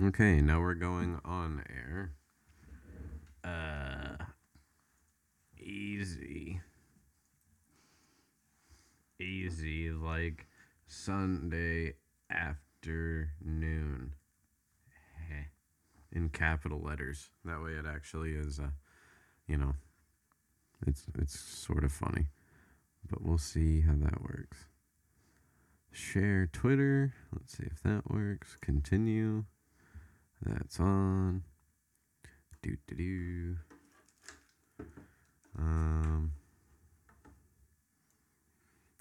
Okay, now we're going on air. Uh, easy. Easy, like Sunday afternoon. Heh. In capital letters. That way it actually is, uh, you know, it's, it's sort of funny. But we'll see how that works. Share Twitter. Let's see if that works. Continue. That's on. Do do do. Um.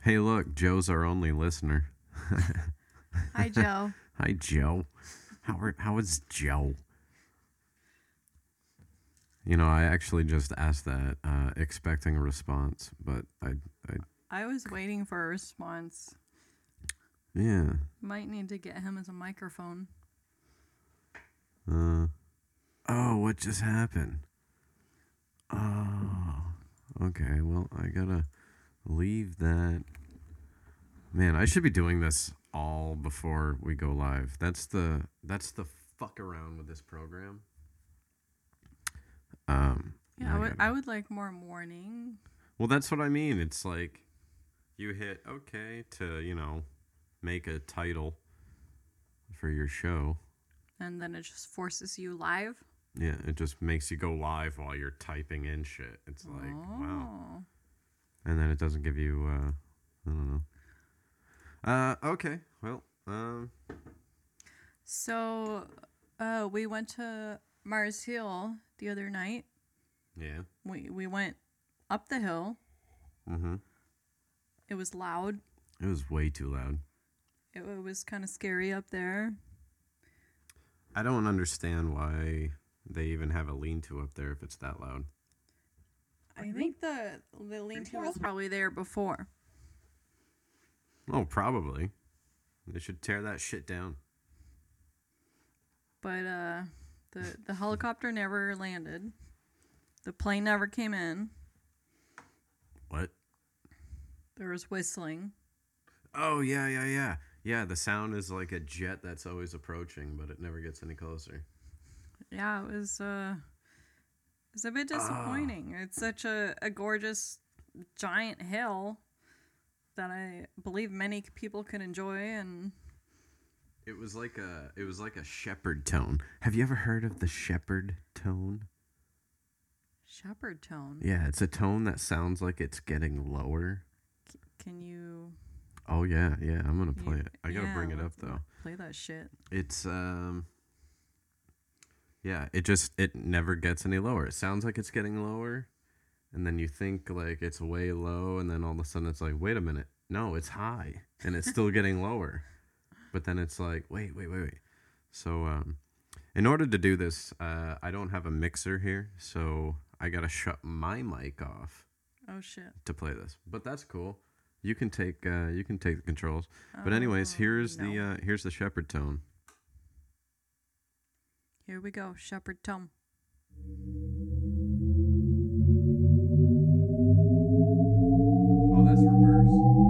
Hey, look, Joe's our only listener. Hi, Joe. Hi, Joe. How are, how is Joe? You know, I actually just asked that, uh, expecting a response, but I, I, I was waiting for a response. yeah. Might need to get him as a microphone. Uh, oh, what just happened? Oh, okay. Well, I gotta leave that. Man, I should be doing this all before we go live. That's the that's the fuck around with this program. Um, Yeah, I would, I would like more morning. well, that's what I mean. It's like you hit okay to you know make a title for your show. And then it just forces you live. Yeah, it just makes you go live while you're typing in shit. It's like, wow. Oh. And then it doesn't give you, uh, I don't know. Uh, okay. Well, um, So, uh, we went to Mars Hill the other night. yeah. We we went up the hill. Mm-hmm. It was loud. It was way too loud. It, it was kind of scary up there. I don't understand why they even have a lean-to up there if it's that loud. I think the the lean-to was probably there before. Oh, probably. They should tear that shit down. But uh, the the helicopter never landed. The plane never came in. What? There was whistling. Oh, yeah, yeah, yeah. Yeah, the sound is like a jet that's always approaching, but it never gets any closer. Yeah, it was uh, it was a bit disappointing. It's such a, a gorgeous giant hill that I believe many people can enjoy and It was like a it was like a Shepard tone. Have you ever heard of the Shepard tone? Shepard tone. Yeah, it's a tone that sounds like it's getting lower. Can you Oh yeah, yeah, I'm gonna play it. I gotta yeah, bring it up though. Play that shit. It's um Yeah, it just it never gets any lower. It sounds like it's getting lower and then you think like it's way low and then all of a sudden it's like, "Wait a minute. No, it's high and it's still getting lower." But then it's like, "Wait, wait, wait, wait." So um in order to do this, uh, I don't have a mixer here, so I gotta shut my mic off Oh shit. to play this. But that's cool. You can take uh, you can take the controls. But anyways, here's the uh, here's the Shepard tone. Here we go, Shepard tone. Oh, that's reverse.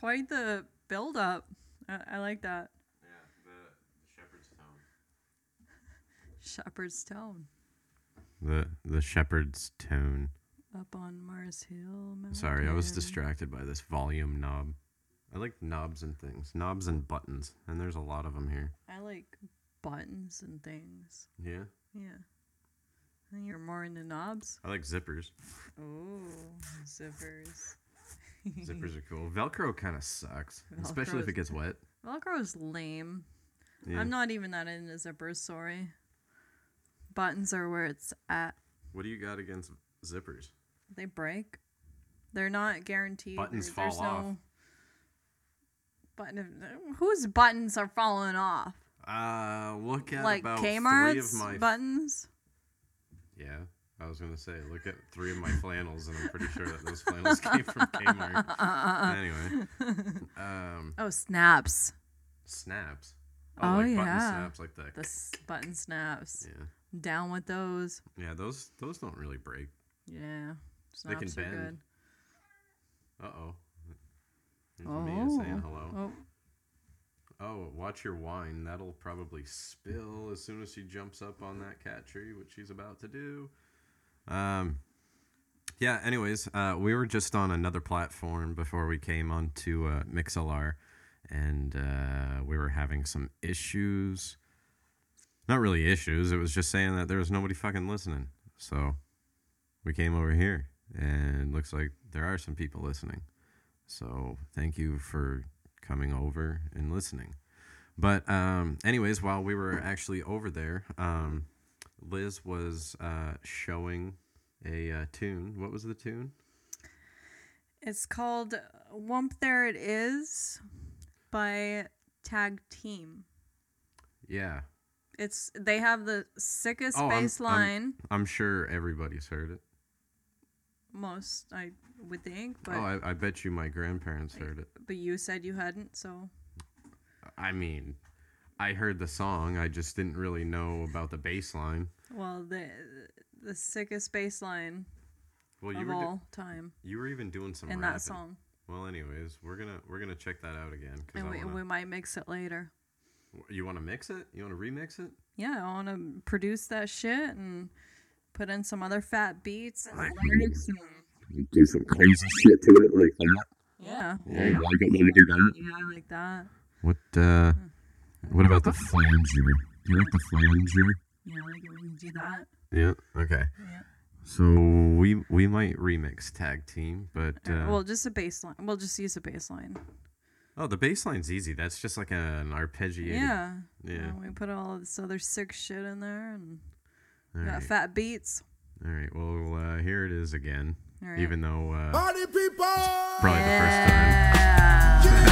Quite the build up. I, I like that. Yeah, the Shepard's tone. Shepard's Tone The the Shepard's tone. up on Mars Hill. Sorry, I was distracted by this volume knob. I like knobs and things, knobs and buttons, and there's a lot of them here. I like buttons and things. Yeah, Yeah. I think you're more into knobs. I like zippers. Oh, zippers. Zippers are cool. Velcro kind of sucks, especially if it gets wet. Velcro's lame. Yeah. I'm not even that into zippers, sorry. Buttons are where it's at. What do you got against zippers? They break. They're not guaranteed. Buttons There- there's fall off. no Button. Whose buttons are falling off? Uh, look at like about three of my. buttons. yeah, I was gonna say, look at three of my flannels, and I'm pretty sure that those flannels came from Kmart. anyway, um, Oh, snaps. snaps. Oh, like button yeah. snaps like that. The s- button snaps. Yeah, Down with those. yeah. Those those don't really break. Yeah. They can Snaps bend. good. Uh oh. Mia saying hello. Oh, Oh, watch your wine. That'll probably spill as soon as she jumps up on that cat tree, which she's about to do. Um, yeah. Anyways, uh, we were just on another platform before we came onto uh, Mixlr, and uh, we were having some issues. Not really issues. It was just saying that there was nobody fucking listening. So we came over here, and looks like there are some people listening. So thank you for coming over and listening. But um, anyways, while we were actually over there, um, Liz was uh, showing a uh, tune. What was the tune? It's called Whoomp There It Is by Tag Team. Yeah. It's they have the sickest Oh, I'm- bass I'm- line. I'm sure everybody's heard it. most I would think, but oh, I, I bet you my grandparents heard it. but you said you hadn't, so I mean, I heard the song. I just didn't really know about the bass line. well the the sickest bass line Well, you of were do- all time you were even doing some in rapping. that song, Well, anyways, we're gonna we're gonna check that out again. and we, wanna- we might mix it later. you want to mix it? You want to remix it? Yeah, I want to produce that shit and put in some other fat beats and lyrics. And, Do some crazy shit to it like that. yeah, Yeah, you like it when we do that? yeah, I like that. What uh what about the flanger? Do you like the flanger? Yeah, I like it when you do that. Yeah. Okay. Yeah. So we we might remix tag team, but uh, well, just a bass line. We'll just use a bass line. oh, the bass line's easy. That's just like an arpeggiated. Yeah. Yeah. we put all this other sick shit in there and All got right. fat beats. All right. Well, uh, here it is again. All right. Even though uh, Party people! probably the first time. Yeah.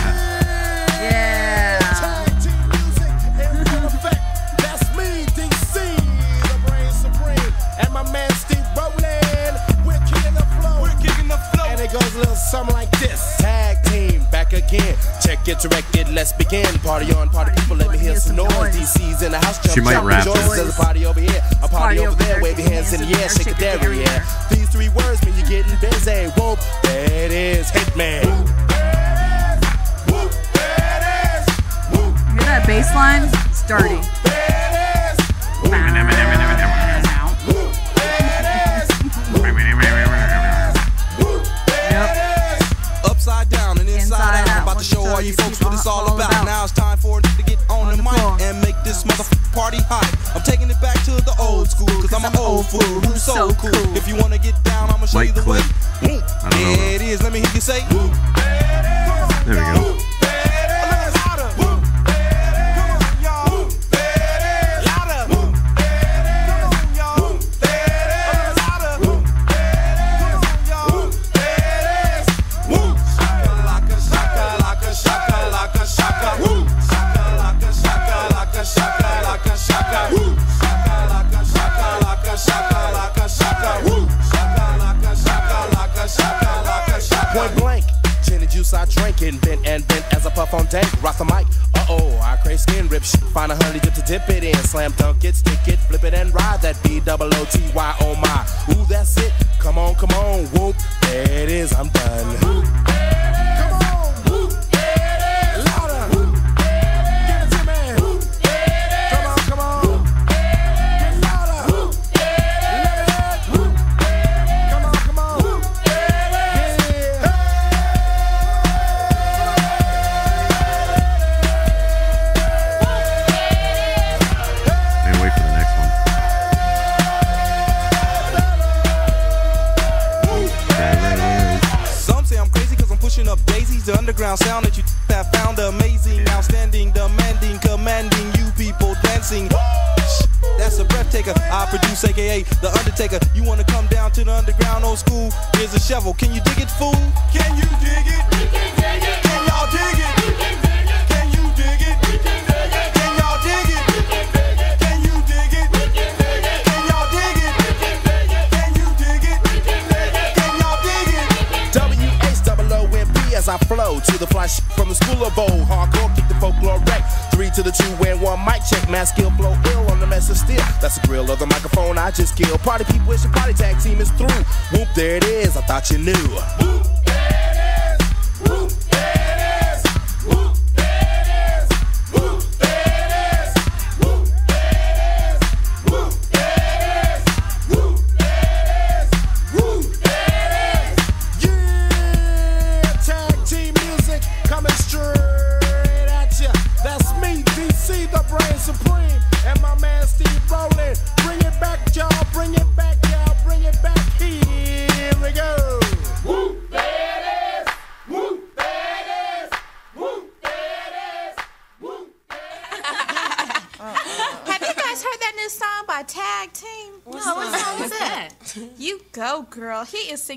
Goes a little something like this. Tag team back again. Check it, direct it, let's begin. Party on, party people, let me hear some noise. DC's in the house, jump, She might jump, rap rejoice. this. There's a party over here, a party, over there. Wave your hands in the air, shake it there, yeah. These three words mean you're getting busy. Whoop, that is it is, Hitman. Whoop, there it is. Whoop, Hear that bass line? It's dirty. to show all you folks what it's all about. Now it's time for to get on, the, mic and make this motherfucking party hot. I'm taking it back to the old school, cause I'm an old fool who's so cool. If you wanna get down, I'ma show you the way. Yeah, it is. Let me hear you say.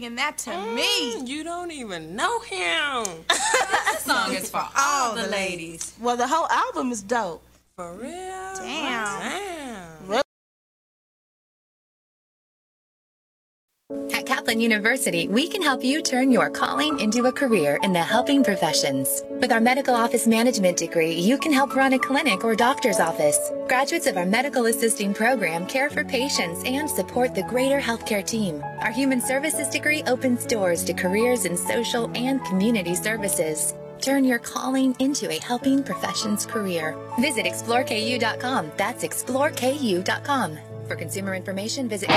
singing that to mm, me. You don't even know him. this song is for all the ladies. Well, the whole album is dope. For real? Damn. Damn. Kaplan University, we can help you turn your calling into a career in the helping professions. With our medical office management degree, you can help run a clinic or doctor's office. Graduates of our medical assisting program care for patients and support the greater healthcare team. Our human services degree opens doors to careers in social and community services. Turn your calling into a helping professions career. Visit exploreku.com. That's exploreku.com. For consumer information, visit.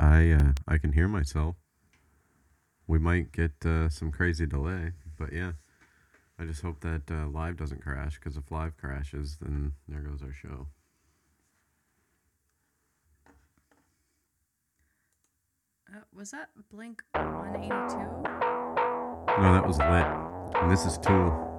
I uh, I can hear myself. We might get uh, some crazy delay, but yeah. I just hope that uh, live doesn't crash because if live crashes, then there goes our show. Uh, was that Blink 182? No, that was lit. And this is Tool.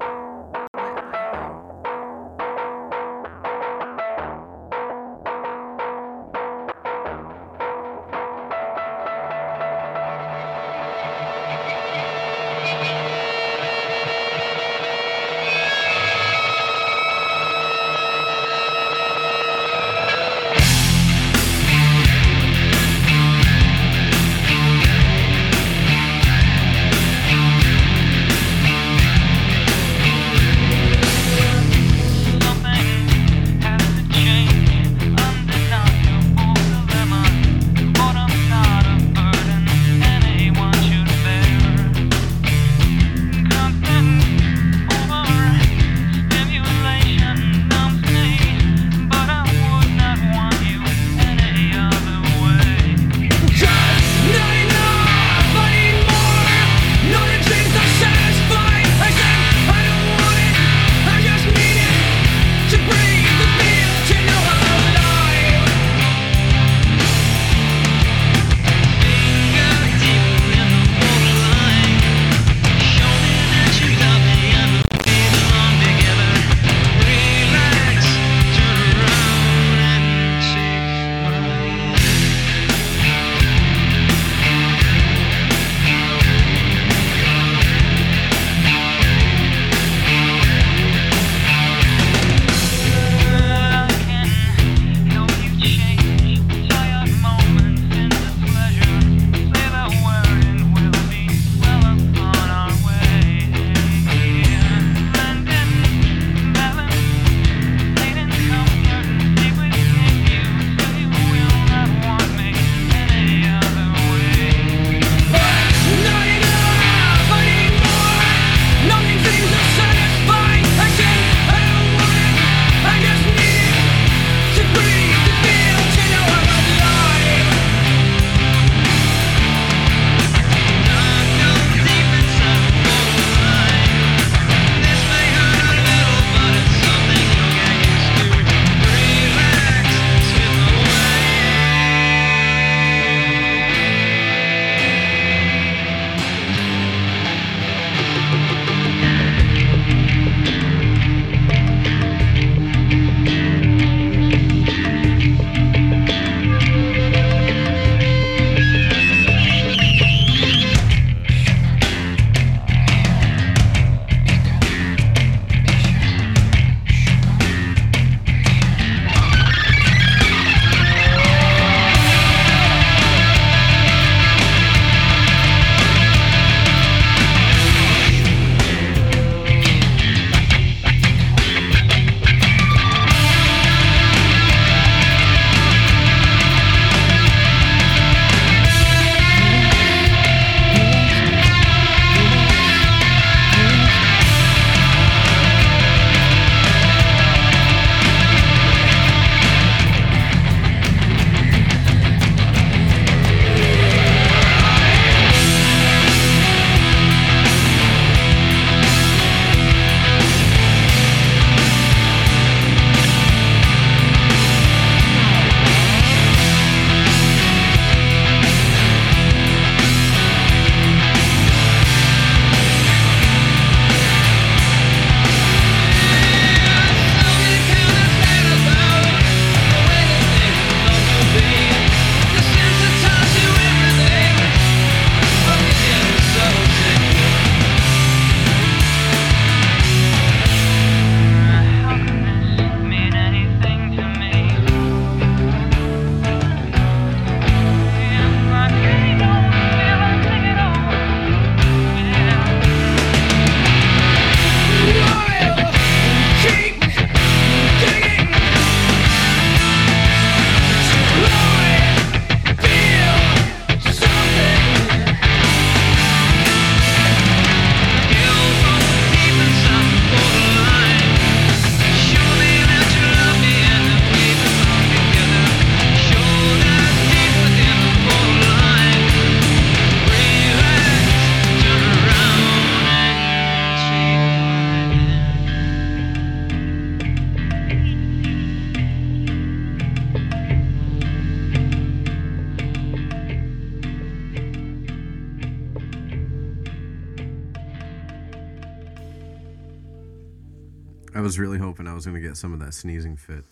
Some of that sneezing fit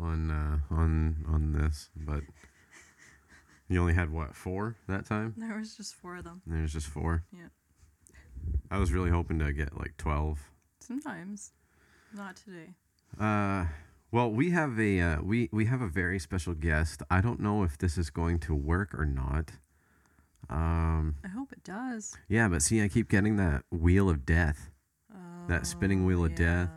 on uh, on on this, but you only had what four that time? There was just four of them. There was just four. Yeah. I was really hoping to get like twelve. Sometimes. Not today. Uh, well, we have a uh, we we have a very special guest. I don't know if this is going to work or not. Um, I hope it does. yeah, but see, I keep getting that wheel of death, that spinning wheel of death.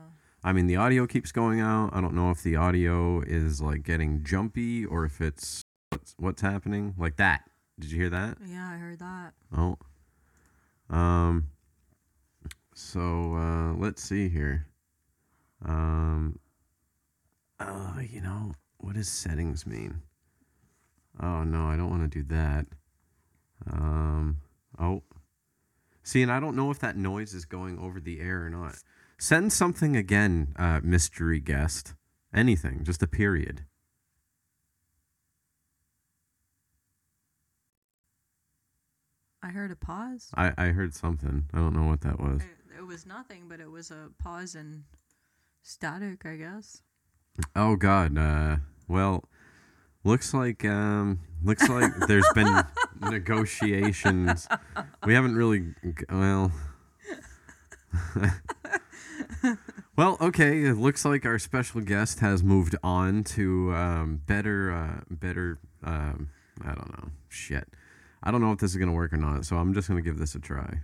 I mean, the audio keeps going out. I don't know if the audio is like getting jumpy or if it's what's, what's happening like that. Did you hear that? Yeah, I heard that. Oh. Um. So uh, let's see here. Um. Oh, you know what does settings mean? Oh no, I don't want to do that. Um. Oh. See, and I don't know if that noise is going over the air or not. Send something again, uh, mystery guest. Anything, just a period. I heard a pause. I, I heard something. I don't know what that was. It, it was nothing, but it was a pause and static, I guess. Oh God. Uh, well, looks like um, looks like there's been negotiations. We haven't really. Well. well, okay. It looks like our special guest has moved on to um, better, uh, better. Um, I don't know. Shit. I don't know if this is gonna work or not. So I'm just gonna give this a try.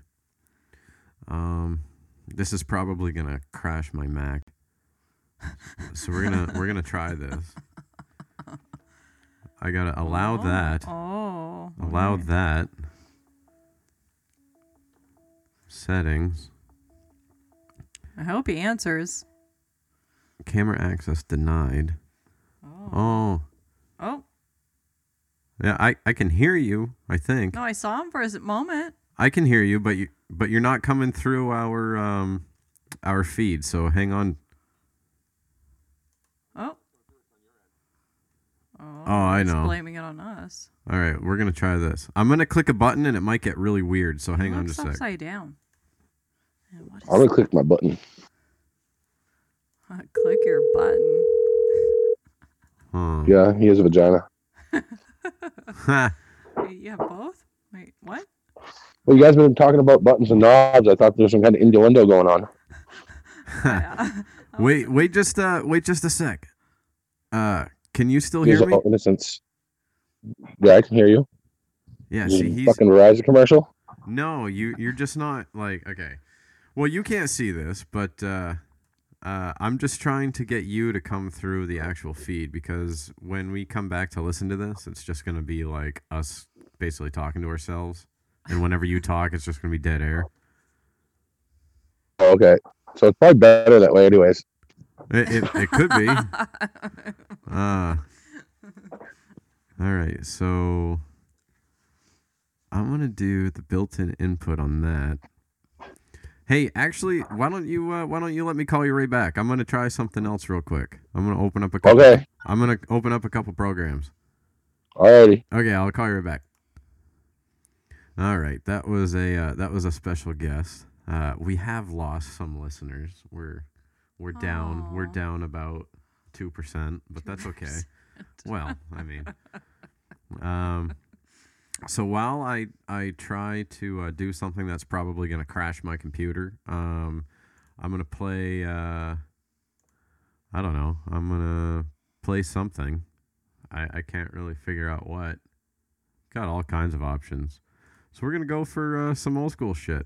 Um, this is probably gonna crash my Mac. So we're gonna we're gonna try this. I gotta allow that. Oh. Allow that. Settings. I hope he answers. Camera access denied. Oh. Oh. Yeah, I, I can hear you, I think. No, I saw him for a moment. I can hear you, but you but you're not coming through our um our feed, so hang on. Oh. Oh, I he's know. Blaming it on us. All right, we're gonna try this. I'm gonna click a button and it might get really weird, so hang on just a sec. upside down. And what is I'm gonna click my button. uh, click your button? Huh. Yeah, he has a vagina. Wait, You have both? Wait, what? Well, you guys been talking about buttons and knobs. I thought there was some kind of innuendo going on. wait, wait, just uh, wait, just a sec. Uh, can you still He's hear me? all innocence. Yeah, I can hear you. Yeah, see, he's fucking Verizon commercial. no, you, you're just not like okay. Well, you can't see this, but uh, uh, I'm just trying to get you to come through the actual feed because when we come back to listen to this, it's just gonna be like us basically talking to ourselves, and whenever you talk, it's just gonna be dead air. Oh, okay, so it's probably better that way, anyways. It, it, it could be. Uh, all right, so I'm gonna do the built-in input on that. Hey, actually, why don't you uh, why don't you let me call you right back? I'm gonna try something else real quick. I'm gonna open up a couple, Okay. I'm gonna open up a couple programs. Alrighty. Okay, I'll call you right back. All right, that was a uh, that was a special guest. Uh, we have lost some listeners. We're we're down. We're down about two percent, but that's okay. Well, I mean, um, so while I I try to uh, do something that's probably gonna crash my computer, um, I'm gonna play. Uh, I don't know. I'm gonna play something. I, I can't really figure out what. Got all kinds of options. So we're going to go for uh, some old school shit.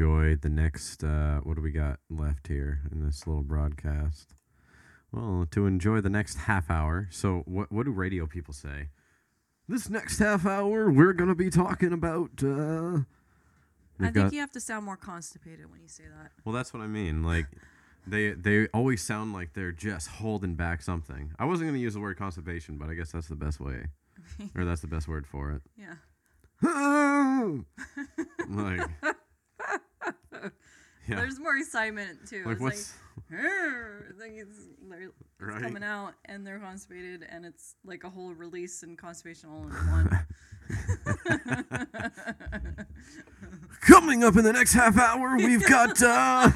Enjoy the next, uh, what do we got left here in this little broadcast? Well, to enjoy the next half hour. So, what what do radio people say? This next half hour, we're gonna be talking about. Uh, I think you have to sound more constipated when you say that. well, that's what I mean. Like, they they always sound like they're just holding back something. I wasn't gonna use the word constipation, but I guess that's the best way, or that's the best word for it. Yeah. like, yeah. There's more excitement too. Like it's what's- like, it's like it's, it's Right. coming out and they're constipated and it's like a whole release and constipation all in one. Coming up in the next half hour, we've got uh,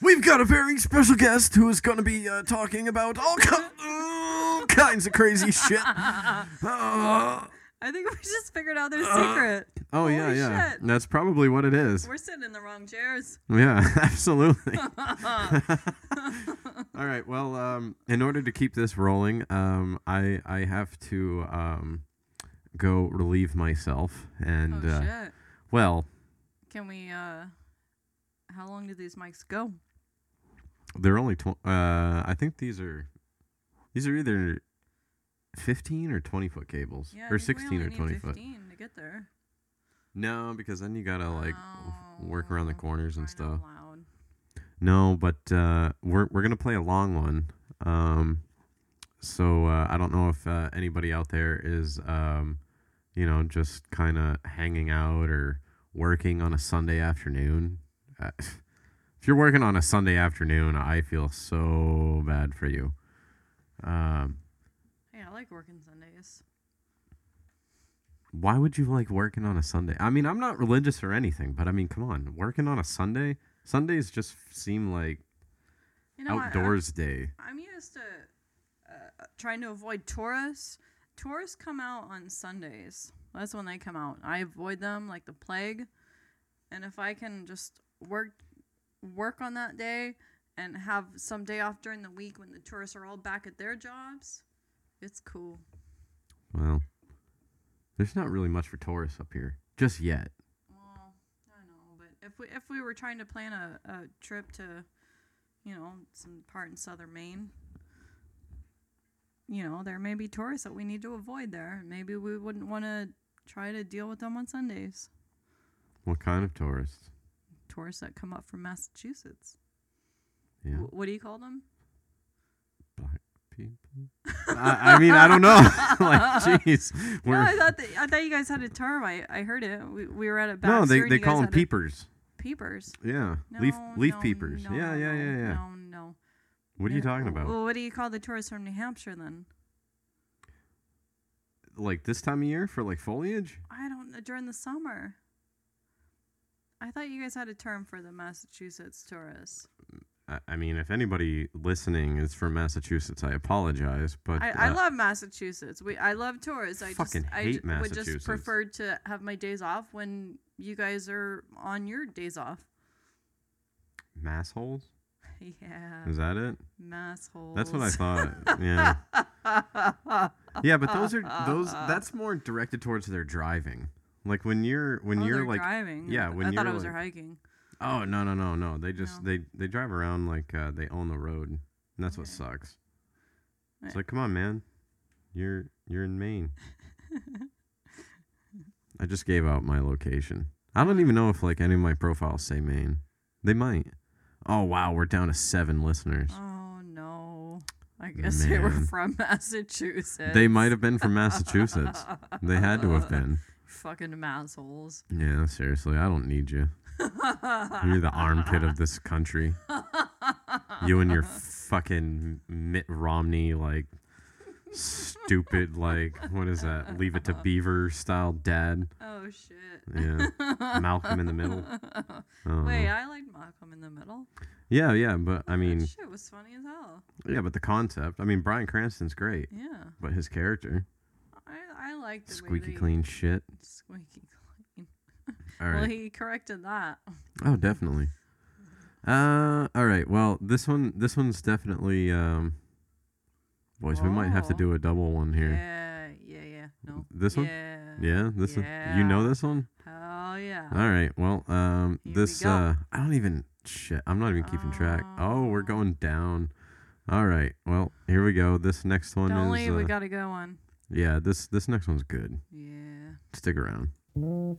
we've got a very special guest who is going to be uh, talking about all, ki- all kinds of crazy shit. Uh, I think we just figured out their secret. oh yeah, Holy yeah, shit. that's probably what it is. We're sitting in the wrong chairs. Yeah, absolutely. All right. Well, um, in order to keep this rolling, um, I I have to um, go relieve myself, and oh uh, shit. well, Can we uh how long do these mics go? they're only tw- uh, I think these are these are either fifteen or twenty foot cables, Yeah, or think we sixteen only or need twenty foot. 15 to get there. No, because then you gotta like w- work around the corners and stuff. loud. No, but uh, we're we're gonna play a long one. Um, so uh, I don't know if uh, anybody out there is, um, you know, just kind of hanging out or working on a Sunday afternoon. Uh, if you're working on a Sunday afternoon, I feel so bad for you. Um, like working Sundays. why would you like working on a Sunday? I mean, I'm not religious or anything, but I mean, come on, working on a Sunday. Sundays just seem like You know, I- I- outdoors day. I'm used to uh, trying to avoid tourists. Tourists come out on Sundays. That's when they come out. I avoid them like the plague. And if I can just work work on that day and have some day off during the week when the tourists are all back at their jobs, it's cool. Well, there's not really much for tourists up here just yet. Well, I know, but if we if we were trying to plan a, a trip to, you know, some part in southern Maine, you know, there may be tourists that we need to avoid there. Maybe we wouldn't want to try to deal with them on Sundays. What kind of tourists? Tourists that come up from Massachusetts. Yeah, Wh- what do you call them? People. I, I mean, I don't know. like, jeez, No, I thought that, I thought you guys had a term. I, I heard it. We, we were at a no, they they call them a- peepers. Peepers. Yeah, leaf No, leaf no, peepers. no, yeah, yeah, yeah, yeah. No, no. What are you talking about? Well, what do you call the tourists from New Hampshire then? like this time of year for like foliage? I don't know. During the summer. I thought you guys had a term for the Massachusetts tourists. I, I mean, if anybody listening is from Massachusetts, I apologize, but I, I uh, love Massachusetts. We I love tourists. I Fucking just I hate j- would just prefer to have my days off when you guys are on your days off. Massholes. Yeah. Is that it? Massholes. That's what I thought. yeah. Yeah, but those are those. That's more directed towards their driving. Like when you're when Oh, you're like driving. Yeah, when thought you're it was like, their hiking. Oh no no no no! They just No. they they drive around like uh, they own the road. And that's what sucks. It's Right. like, come on, man, you're you're in Maine. I just gave out my location. I don't even know if like any of my profiles say Maine. They might. Oh wow, we're down to seven listeners. Oh no. I guess they were Man. from Massachusetts. They might have been from Massachusetts. They had to have been. Fucking massholes. Yeah, seriously, I don't need you. You're the armpit of this country. You and your fucking Mitt Romney, like, stupid, like, what is that? Leave it to Beaver style dad. Oh shit. Yeah. Malcolm in the Middle. Uh, Wait, I liked Malcolm in the Middle. yeah, yeah, but I mean, that shit was funny as hell. yeah, but the concept. I mean, Bryan Cranston's great, Yeah. but his character, I I liked the squeaky clean shit. Squeaky clean. All Well, he corrected that. Oh, definitely. Uh, all right. Well, this one, this one's definitely. Um, boys, we might have to Oh. do a double one here. Yeah, yeah, yeah. No. This one? Yeah. Yeah, this one. You know this one? Hell yeah. All right. Well, um, Here we this go. uh, I don't even shit. I'm not even keeping track. Oh, we're going down. All right. Well, here we go. This next one Don't is. leave. we uh, got to go on. yeah. This this next one's good. Yeah. Stick around. Mm-hmm.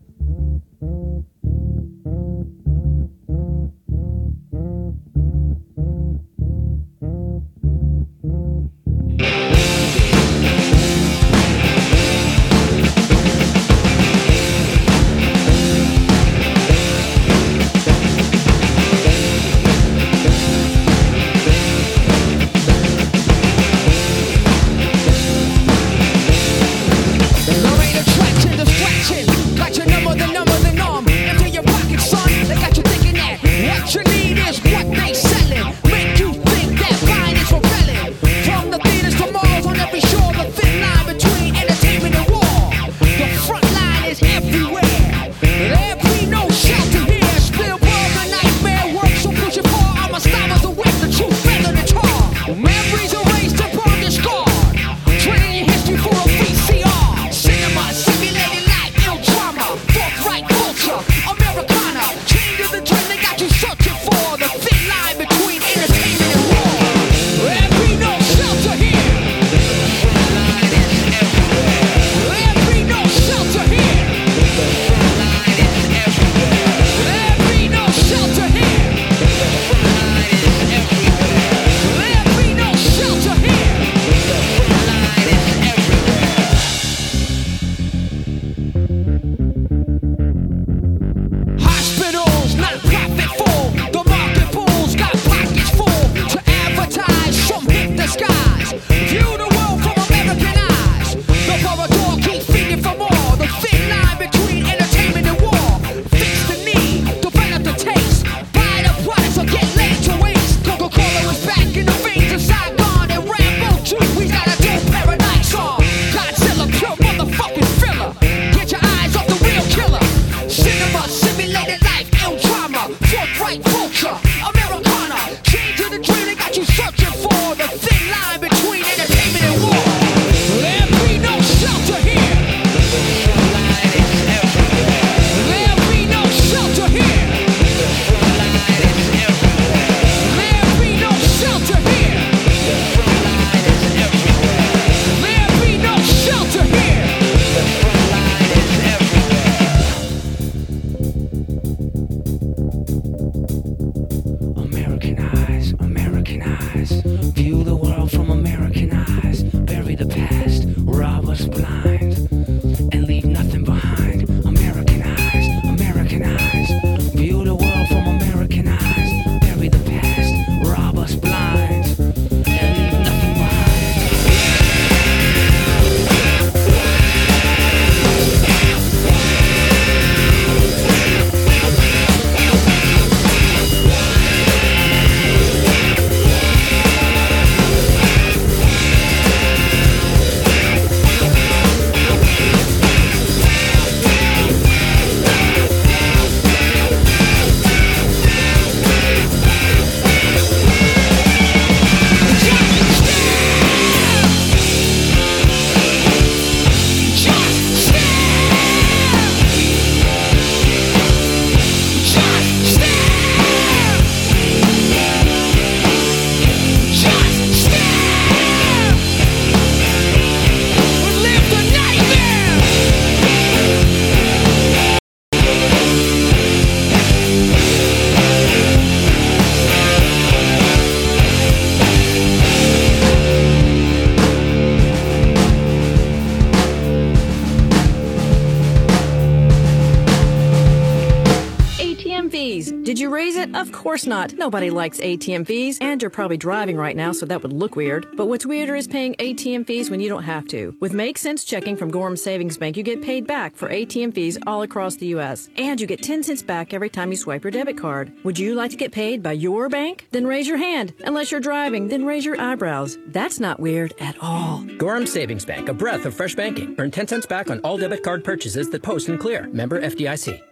Course not. Nobody likes ATM fees. And you're probably driving right now, so that would look weird. But what's weirder is paying ATM fees when you don't have to. With Make Sense Checking from Gorham Savings Bank, you get paid back for ATM fees all across the U.S. And you get 10 cents back every time you swipe your debit card. Would you like to get paid by your bank? Then raise your hand. Unless you're driving, then raise your eyebrows. That's not weird at all. Gorham Savings Bank, a breath of fresh banking. Earn 10 cents back on all debit card purchases that post and clear. Member FDIC.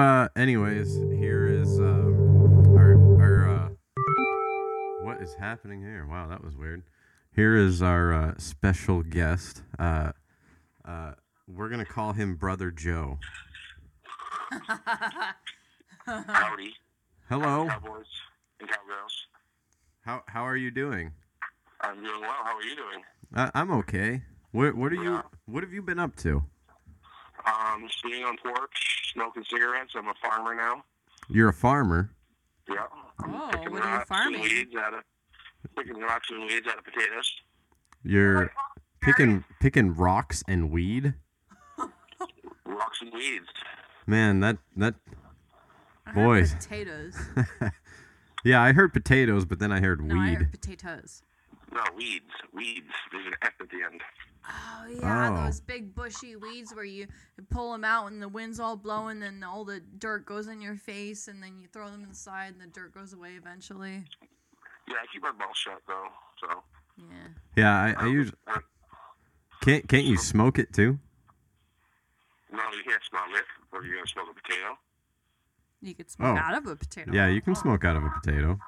Uh, anyways, here is um, our our uh, what is happening here? Wow, that was weird. Here is our uh, special guest. Uh, uh, we're gonna call him Brother Joe. Howdy. Hello. Cowboys and cowgirls. How how are you doing? I'm doing well. How are you doing? Uh, I'm okay. What what are you what have you been up to? Um, sitting on porch, smoking cigarettes. I'm a farmer now. You're a farmer. Yeah. Oh, picking what are you rocks farming? And weeds out of picking rocks and weeds out of potatoes. You're picking picking rocks and weed. Rocks and weeds. Man, that that I heard boys. potatoes. yeah, I heard potatoes, but then I heard No, I weed. heard potatoes. No, weeds. Weeds. There's an F at the end. Oh yeah, Oh. those big bushy weeds where you pull them out and the wind's all blowing, and all the dirt goes in your face, and then you throw them inside, and the dirt goes away eventually. Yeah, I keep my mouth shut though. So. Yeah. Yeah, I, I usually can't can't you smoke it too? No, you can't smell it. Or you're gonna smoke a potato. You could smoke Oh. out of a potato. Yeah, you can smoke out of a potato.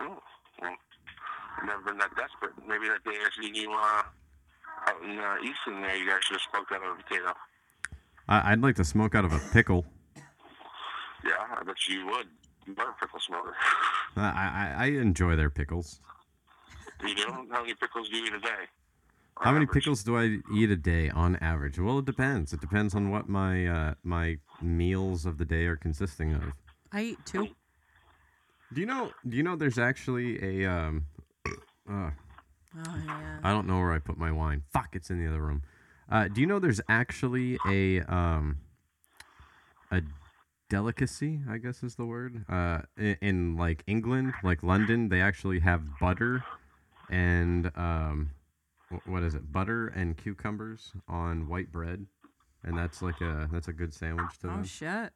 Oh, well, I've never been that desperate. Maybe that day I see you uh, out in uh, Easton there, you guys should have smoked out of a potato. I, I'd like to smoke out of a pickle. Yeah, I bet you would. You are a pickle smoker. I, I I enjoy their pickles. you do? How many pickles do you eat a day? How many pickles do I eat a day on average? Well, it depends. It depends on what my uh, my meals of the day are consisting of. I eat two. Do you know? Do you know? There's actually a. Um, uh, Oh yeah. I don't know where I put my wine. Fuck, it's in the other room. Uh, do you know there's actually a um, a delicacy? I guess is the word. Uh, in, in like England, like London, they actually have butter and um, what is it? Butter and cucumbers on white bread, and that's like a that's a good sandwich to Oh them. shit.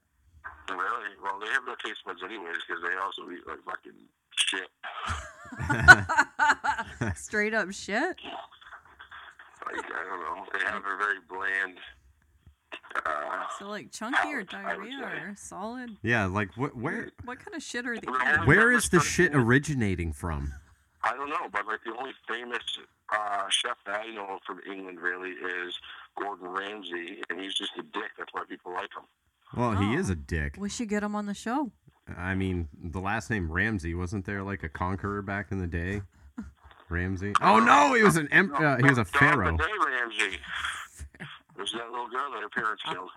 Really? Well, they have no taste buds anyways because they also eat like fucking shit. Straight up shit. Like, I don't know. They have a very bland. Uh, So like chunky or diarrhea or solid? Yeah, like wh- where What kind of shit are they? where is the shit originating from? I don't know, but like the only famous uh, chef that I know from England really is Gordon Ramsay, and he's just a dick. That's why people like him. Well, he is a dick. We should get him on the show. I mean, the last name Ramsey wasn't there like a conqueror back in the day? Ramsey. Oh no, he was an em- uh, he was a pharaoh. Don Ramsay. There's that little girl that her parents killed.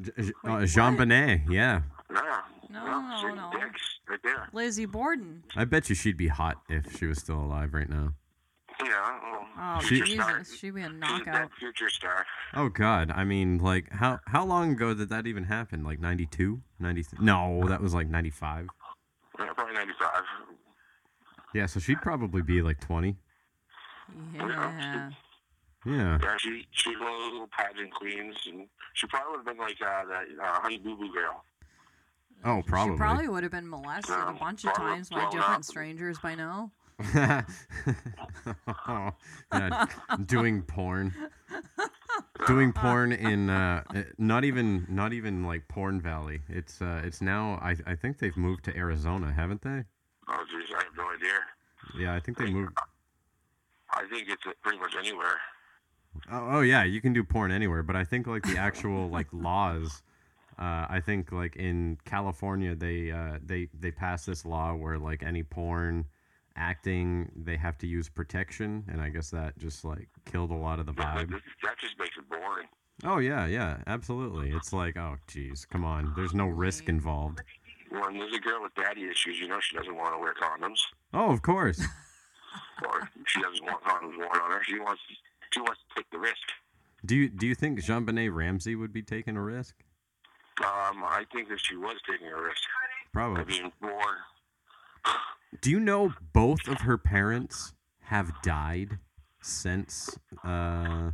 J- J- uh, Jean Benet. Yeah, Yeah. No, yeah, no, no. Dicks right there. Lizzie Borden. I bet you she'd be hot if she was still alive right now. Yeah. Well, Oh She- Jesus, she'd be a she's a knockout. future star. Oh God, I mean, like how how long ago did that even happen? Like 92, 93? No, that was like ninety five. Yeah, probably 95. Yeah, so she'd probably be like twenty. Yeah. Yeah. Yeah, she she's one of those little pageant queens, and she probably would have been like uh, that uh, Honey Boo Boo girl. Oh, probably. She probably would have been molested a bunch of times by different up. strangers by now. yeah, doing porn. Doing porn in uh, uh, not even not even like Porn Valley. It's uh, it's now I I think they've moved to Arizona, haven't they? Oh, jeez, I have no idea. Yeah, I think they moved. I think it's uh, pretty much anywhere. Oh, oh yeah, you can do porn anywhere, but I think like the actual like laws. Uh, I think like in California they uh, they they passed this law where like any porn acting they have to use protection, and I guess that just like killed a lot of the Yeah, vibe. but that just makes it boring. Oh yeah, yeah, absolutely. It's like, oh geez, come on. There's no risk involved. When there's a girl with daddy issues, you know she doesn't want to wear condoms, Oh, of course. or she doesn't want condoms worn on her. She wants she wants to take the risk. Do you do you think Jean Benet Ramsey would be taking a risk? Um, I think that she was taking a risk. Probably. By being born. Do you know both of her parents have died since uh,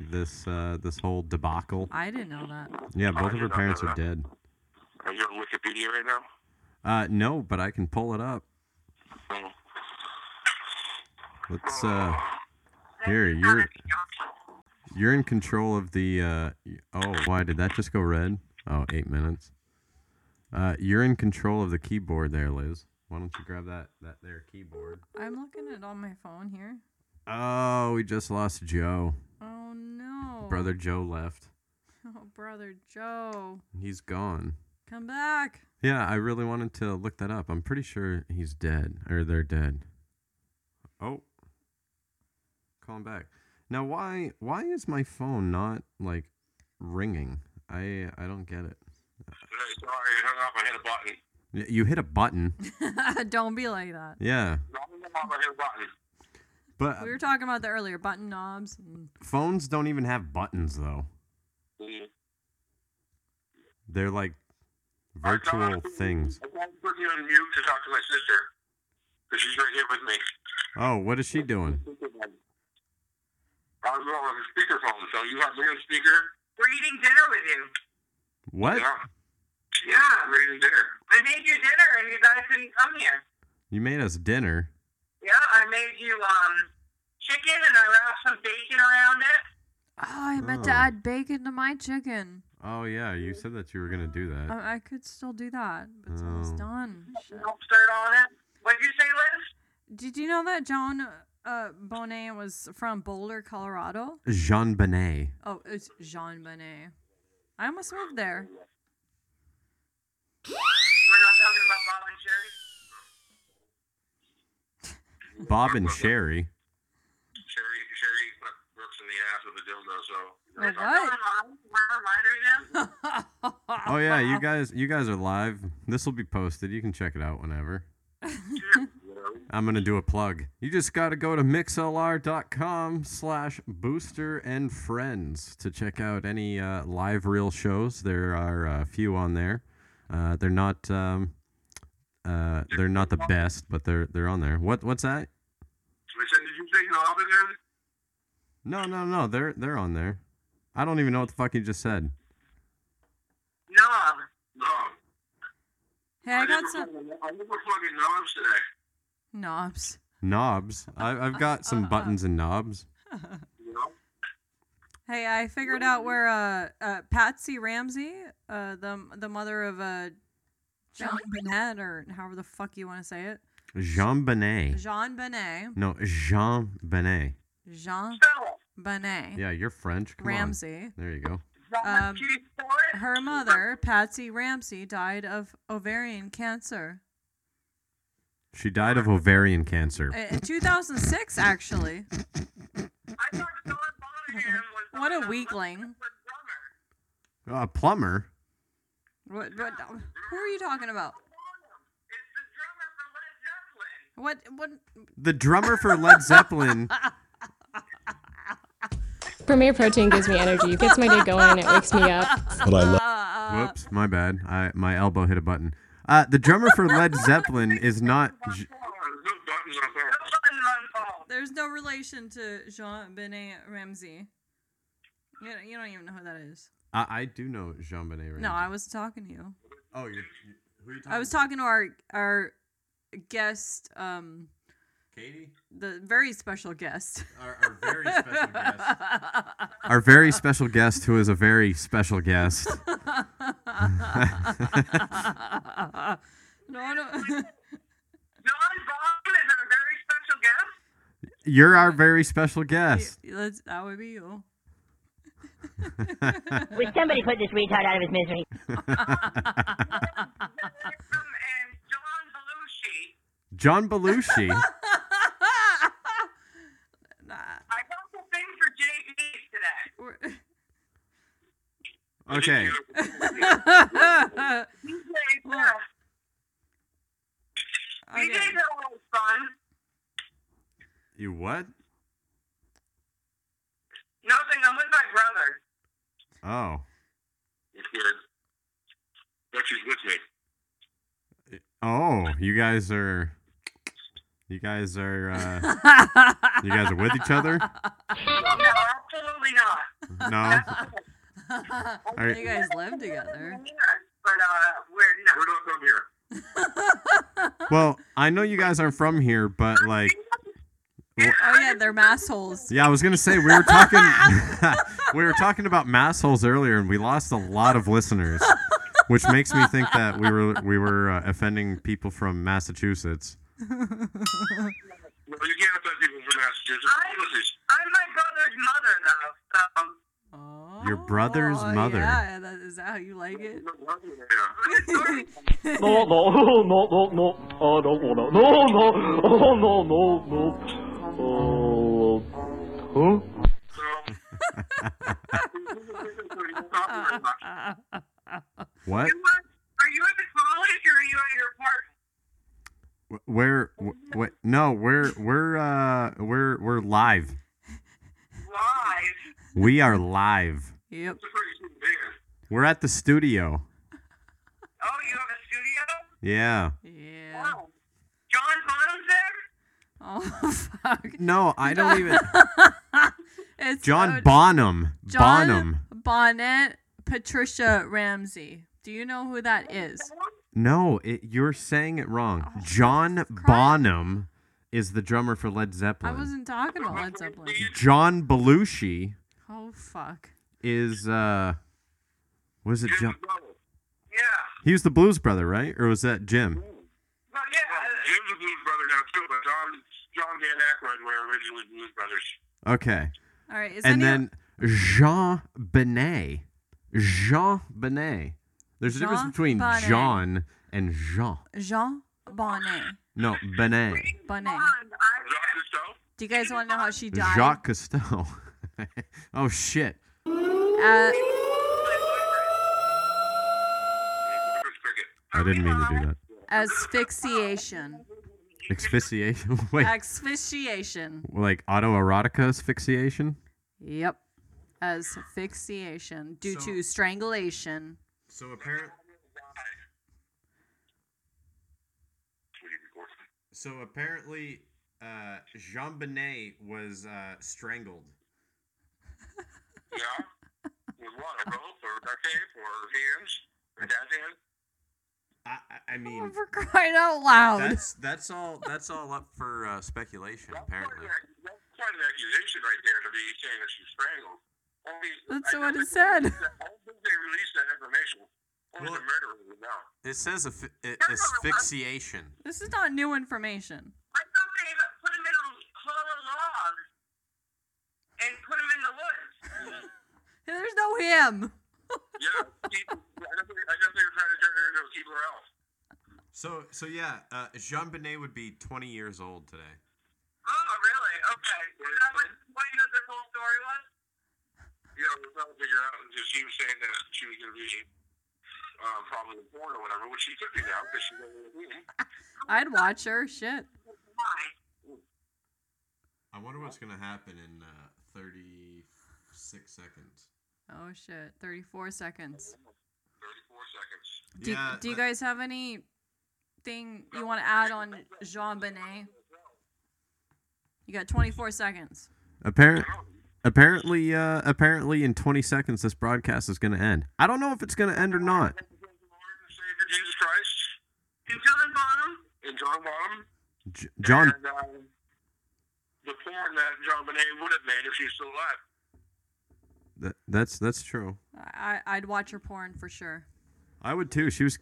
this uh, this whole debacle? I didn't know that. Yeah, I both of her parents know are that. dead. Are you on Wikipedia right now? Uh, no, but I can pull it up. Hmm. Let's uh, here you're You're in control of the. Uh, oh, why did that just go red? Oh, eight minutes. Uh, you're in control of the keyboard there, Liz. Why don't you grab that that there keyboard? I'm looking at it on my phone here. Oh, we just lost Joe. Oh no. Brother Joe left. Oh, brother Joe. He's gone. Come back. Yeah, I really wanted to look that up. I'm pretty sure he's dead, or they're dead. Oh, call him back. Now, why why is my phone not like ringing? I I don't get it. Hey, sorry, I hung up. I hit a button. Y- You hit a button. Don't be like that. Yeah, No, I hung up. I hit a button. but We were talking about the earlier button knobs. And phones don't even have buttons though. Mhm. They're like virtual things. I tried to put you on mute to talk to my sister. Because she's right here with me. Oh, what is she doing? I was on the speakerphone, so you have me on speaker? We're eating dinner with you. What? Yeah. Yeah. We're eating dinner. I made you dinner and you guys didn't come here. You made us dinner. Yeah, I made you um chicken and I wrapped some bacon around it. oh, I meant to Oh. add bacon to my chicken. Oh yeah, you said that you were gonna do that. I, I could still do that, but it's almost Oh. done. Shit. Milk stirred on it. What'd you say, Liz? Did you know that John uh, Bonet was from Boulder, Colorado? Jean Benet. Oh, it's Jean Bonnet. I almost moved there. We're not talking about Bob and Sherry. Bob and Sherry. Sherry, Sherry works in the ass with a dildo, so. Oh, what? Oh yeah, you guys you guys are live. This will be posted. You can check it out whenever. I'm gonna do a plug. You just gotta go to mixlr.com slash booster and friends to check out any uh, live reel shows. There are a few on there. Uh, they're not um, uh, they're not the best, but they're they're on there. What what's that? Did you say knob again? No, no, no. They're they're on there. I don't even know what the fuck you just said. Knob. Knob. Hey, I got think some we're I think we're knobs today. knobs. Knobs. I, I've got some buttons and knobs. Hey, I figured out where uh, uh Patsy Ramsey, uh the the mother of uh Jean Bennett or however the fuck you want to say it, Jean Benet. Jean Benet, No, Jean Benet. Jean Benet, Yeah, you're French. Come on. Ramsey. There you go. Um, her mother, Patsy Ramsey, died of ovarian cancer She died of ovarian cancer. in 2006. Actually, what a weakling! A plumber. What? What? Who are you talking about? What? What? The drummer for Led Zeppelin. Premier Protein gives me energy. It gets my day going. It wakes me up. But I love. Whoops, my bad. I my elbow hit a button. Uh, the drummer for Led Zeppelin is not. J- There's no relation to Jean Benet Ramsey. You don't, you don't even know who that is. I, I do know Jean Benet. Ramsey. No, I was talking to you. Oh, you're. Who are you talking I was talking to our our guest, um, Katie. the very special guest. Our, our very special guest. Our very special guest, who is a very special guest. no, no. You're our very special guest. Let's, that would be you. Would somebody put this retard out of his misery? John Belushi. I got the thing for JB today. Okay. Well, You a little fun. You what? Nothing. I'm with my brother. Oh. It's good. But she's with me. Oh, you guys are. You guys are. Uh, you guys are with each other. No, absolutely not. No. Are- you guys live together. But uh, we're no. We're not from here. Well, I know you guys aren't from here, but like, Oh yeah, they're massholes. Yeah, I was gonna say we were talking we were talking about massholes earlier, and we lost a lot of listeners, which makes me think that we were we were uh, offending people from Massachusetts. No, you can't offend people from Massachusetts. Please. I'm my brother's mother now, so. Oh, your brother's Oh, mother. Yeah, that, is that how you like it? No, no, no, no, no. I don't oh, wanna. No, no, oh, no, no, no. Oh, huh? What? Are you at the college or are you at your apartment? Wh- Where? wh- What? No, we're we're uh we're we're live. Live. We are live. Yep. We're at the studio. Oh, you have a studio? Yeah. Yeah. Wow. John Bonham's there? Oh fuck. No, I don't even. It's John uh, Bonham. John Bonham. Bonnet, Patricia Ramsey. Do you know who that is? No, it, you're saying it wrong. Oh, John Bonham is the drummer for Led Zeppelin. I wasn't talking about Led Zeppelin. John Belushi Oh fuck. is uh was it John? Yeah. He was the Blues Brother, right? Or was that Jim? Well, yeah. Jim's a blues brother now too, but John John Dan Aykroyd were originally blues brothers. Okay. All right. Is and any then Jean Benet. Jean Benet. There's a difference between Bonnet. Jean and Jean. Jean Bonnet. No, Benet. Bonnet. Do you guys want to know how she died? Jacques Cousteau. oh shit. Uh, I didn't mean to do that. asphyxiation. Asphyxiation. Wait. Asphyxiation. like autoerotic asphyxiation? Yep. Asphyxiation due to strangulation. So apparently. So apparently, uh, Jean Benet was uh, strangled. Yeah? With what? A rope or duct tape or hands? Or dad's hand? I, I- I mean, For crying out loud. that's that's all that's all up for uh, speculation. Apparently, That's quite an accusation right there to be saying that she's strangled. Only, That's I what it said. I don't think they released that information. Only the murderer would know. it says affi- uh, asphyxiation. This is not new information. I thought they put him in a hollow log and put him in the woods. There's no him. Yeah, keep, I guess they I they were trying to turn her into a keebler elf. So so yeah, uh, Jean Benet would be 20 years old today. Oh, really? Okay. Is that what, what you know this whole story was? Yeah, we're trying to figure out. Because she was saying that she was going to be um, probably in porn or whatever, which she could be now because she's over with me. I'd watch her. Shit. I wonder what's gonna happen in uh, 36 seconds. Oh shit. 34 seconds. 34 seconds. Do, Yeah, do you guys have anything you want to add on Jean Benet? You got 24 seconds. Apparent, apparently, uh, apparently, in 20 seconds, this broadcast is gonna end. I don't know if it's gonna end or not. Jesus Christ And John Bonham? and John Bonham. J- John, And, the porn that John Bonet would have made if she still alive. that, that's that's true. I, I'd watch her porn for sure. I would too. She was